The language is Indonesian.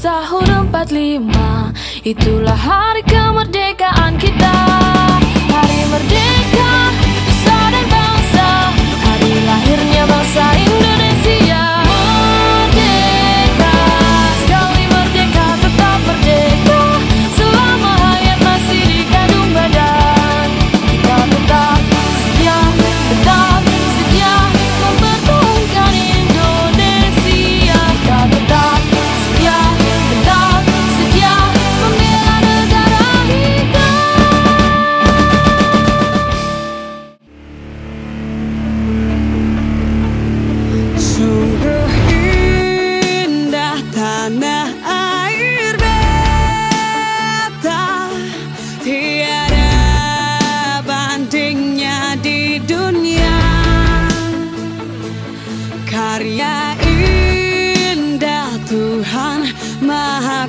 sahur 45 Itulah hari kemerdekaan kita. Hari merdeka, besar dan Tuhan Maha